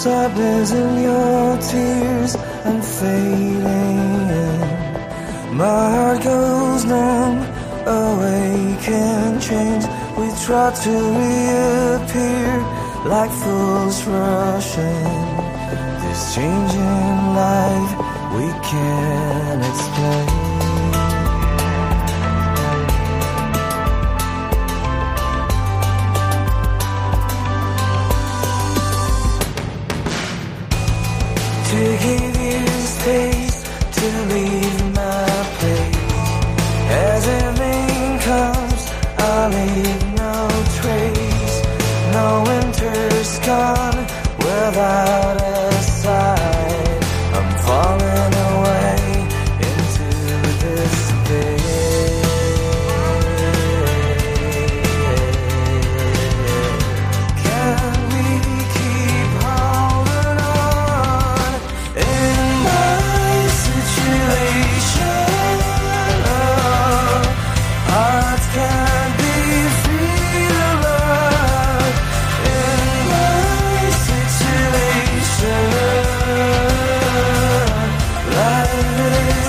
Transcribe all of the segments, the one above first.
sadness in your tears and fading. My heart goes numb, awake and change. We try to reappear like fools rushing. This changing in life we can't explain.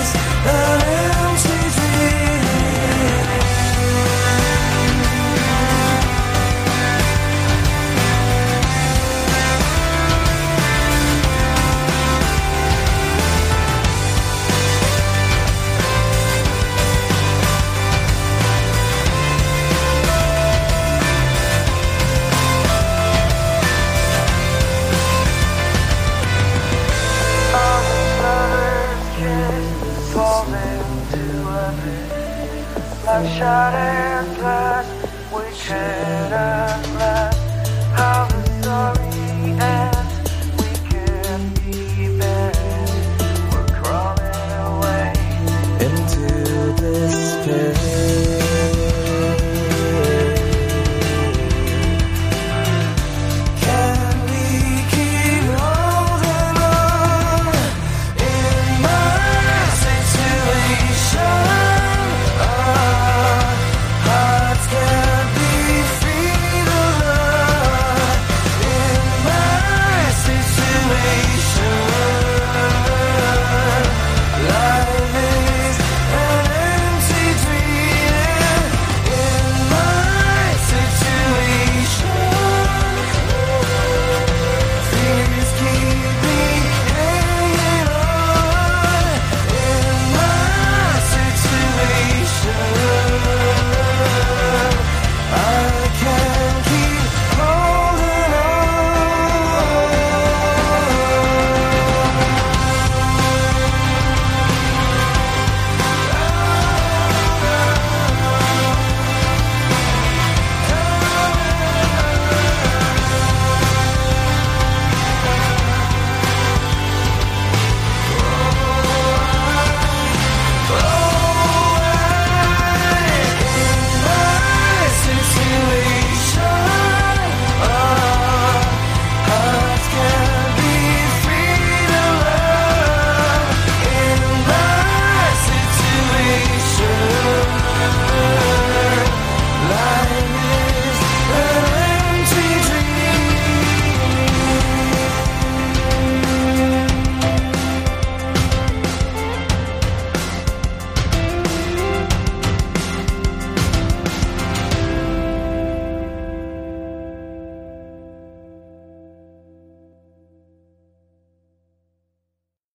Is Like shattered glass, we change.